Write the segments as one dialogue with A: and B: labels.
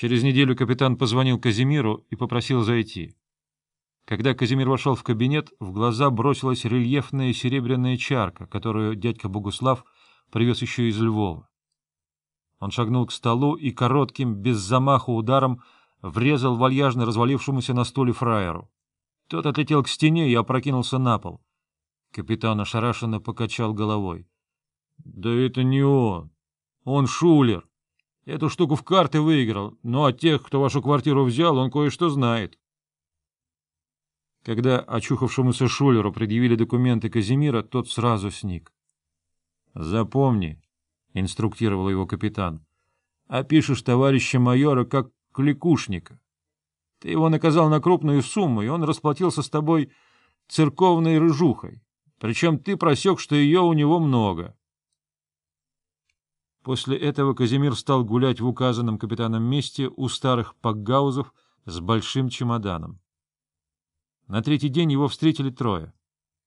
A: Через неделю капитан позвонил Казимиру и попросил зайти. Когда Казимир вошел в кабинет, в глаза бросилась рельефная серебряная чарка, которую дядька Богуслав привез еще из Львова. Он шагнул к столу и коротким, без замаха ударом врезал вальяжно развалившемуся на стуле фраеру. Тот отлетел к стене и опрокинулся на пол. Капитан ошарашенно покачал головой. — Да это не он. Он шулер. Эту штуку в карты выиграл, но от тех, кто вашу квартиру взял, он кое-что знает. Когда очухавшемуся шулеру предъявили документы Казимира, тот сразу сник. — Запомни, — инструктировал его капитан, — опишешь товарища майора как кликушника. Ты его наказал на крупную сумму, и он расплатился с тобой церковной рыжухой. Причем ты просек, что ее у него много. После этого Казимир стал гулять в указанном капитаном месте у старых пакгаузов с большим чемоданом. На третий день его встретили трое.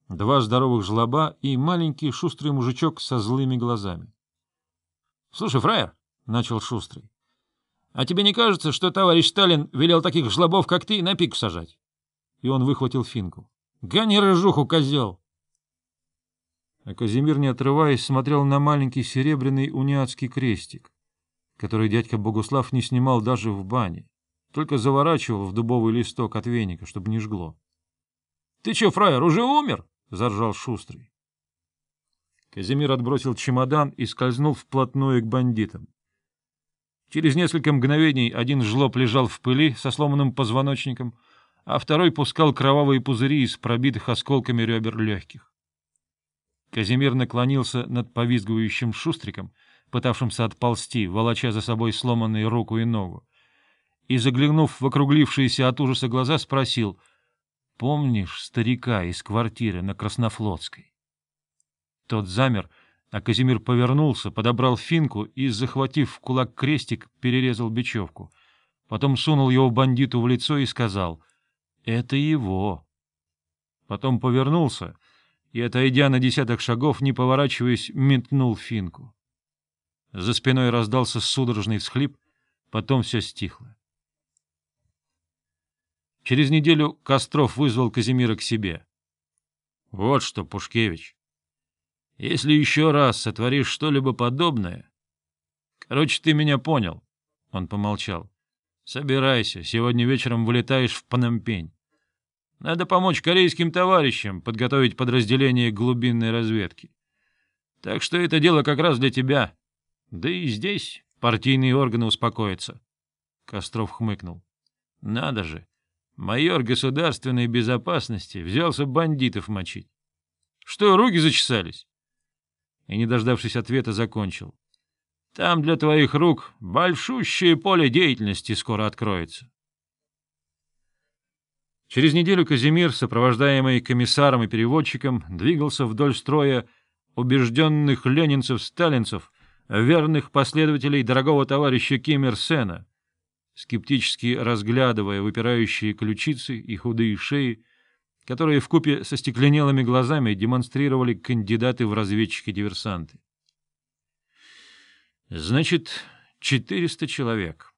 A: Два здоровых жлоба и маленький шустрый мужичок со злыми глазами. — Слушай, фраер, — начал шустрый, — а тебе не кажется, что товарищ Сталин велел таких жлобов, как ты, на пик сажать? И он выхватил финку. — Гони рыжуху, козел! А Казимир, не отрываясь, смотрел на маленький серебряный униатский крестик, который дядька Богуслав не снимал даже в бане, только заворачивал в дубовый листок от веника, чтобы не жгло. — Ты че, фраер, уже умер? — заржал Шустрый. Казимир отбросил чемодан и скользнул вплотную к бандитам. Через несколько мгновений один жлоб лежал в пыли со сломанным позвоночником, а второй пускал кровавые пузыри из пробитых осколками ребер легких. Казимир наклонился над повизгивающим шустриком, пытавшимся отползти, волоча за собой сломанную руку и ногу, и, заглянув в округлившиеся от ужаса глаза, спросил, «Помнишь старика из квартиры на Краснофлотской?» Тот замер, а Казимир повернулся, подобрал финку и, захватив в кулак крестик, перерезал бечевку. Потом сунул его бандиту в лицо и сказал, «Это его». Потом повернулся — и, отойдя на десяток шагов, не поворачиваясь, метнул финку. За спиной раздался судорожный всхлип, потом все стихло. Через неделю Костров вызвал Казимира к себе. — Вот что, Пушкевич, если еще раз сотворишь что-либо подобное... Короче, ты меня понял, — он помолчал. — Собирайся, сегодня вечером вылетаешь в Панампень. Надо помочь корейским товарищам подготовить подразделение глубинной разведки. Так что это дело как раз для тебя. Да и здесь партийные органы успокоятся. Костров хмыкнул. Надо же, майор государственной безопасности взялся бандитов мочить. Что, руки зачесались? И, не дождавшись ответа, закончил. Там для твоих рук большущее поле деятельности скоро откроется. Через неделю Казимир, сопровождаемый комиссаром и переводчиком, двигался вдоль строя убежденных ленинцев-сталинцев, верных последователей дорогого товарища Ким Ир Сена, скептически разглядывая выпирающие ключицы и худые шеи, которые вкупе со стекленелыми глазами демонстрировали кандидаты в разведчики-диверсанты. Значит, четыреста человек.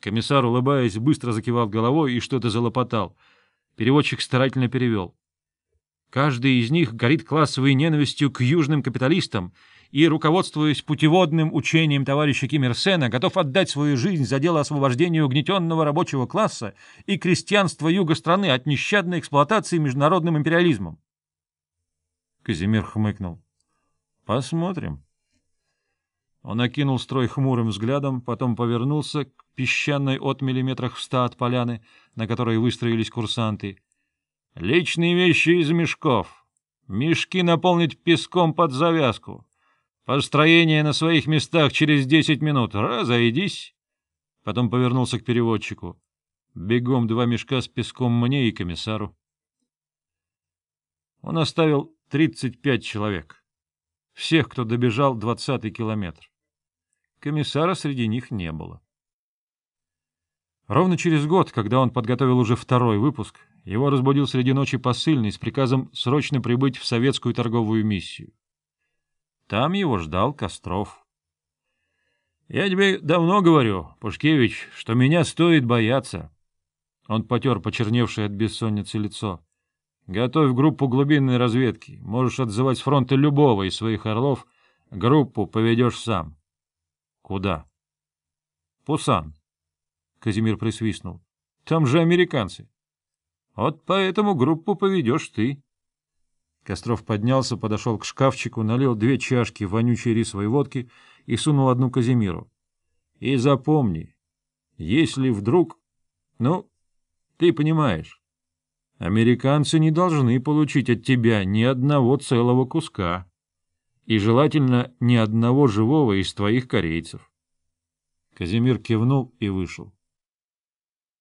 A: Комиссар, улыбаясь, быстро закивал головой и что-то залопотал — Переводчик старательно перевел. Каждый из них горит классовой ненавистью к южным капиталистам и, руководствуясь путеводным учением товарища Ким Ир Сена, готов отдать свою жизнь за дело освобождения угнетенного рабочего класса и крестьянства юга страны от нещадной эксплуатации международным империализмом. Казимир хмыкнул. — Посмотрим. Он окинул строй хмурым взглядом, потом повернулся к песчаной от миллиметрах в ста от поляны, на которой выстроились курсанты. «Личные вещи из мешков. Мешки наполнить песком под завязку. Построение на своих местах через десять минут. Разойдись!» Потом повернулся к переводчику. «Бегом два мешка с песком мне и комиссару». Он оставил тридцать пять человек. Всех, кто добежал двадцатый километр. Комиссара среди них не было. Ровно через год, когда он подготовил уже второй выпуск, его разбудил среди ночи посыльный с приказом срочно прибыть в советскую торговую миссию. Там его ждал Костров. — Я тебе давно говорю, Пушкевич, что меня стоит бояться. Он потер почерневшее от бессонницы лицо. — Готовь группу глубинной разведки. Можешь отзывать с фронта любого из своих орлов. Группу поведешь сам. — Куда? — Пусан. Казимир присвистнул. — Там же американцы. — Вот поэтому группу поведешь ты. Костров поднялся, подошел к шкафчику, налил две чашки вонючей рисовой водки и сунул одну Казимиру. — И запомни, если вдруг... Ну, ты понимаешь, американцы не должны получить от тебя ни одного целого куска. И желательно ни одного живого из твоих корейцев. Казимир кивнул и вышел.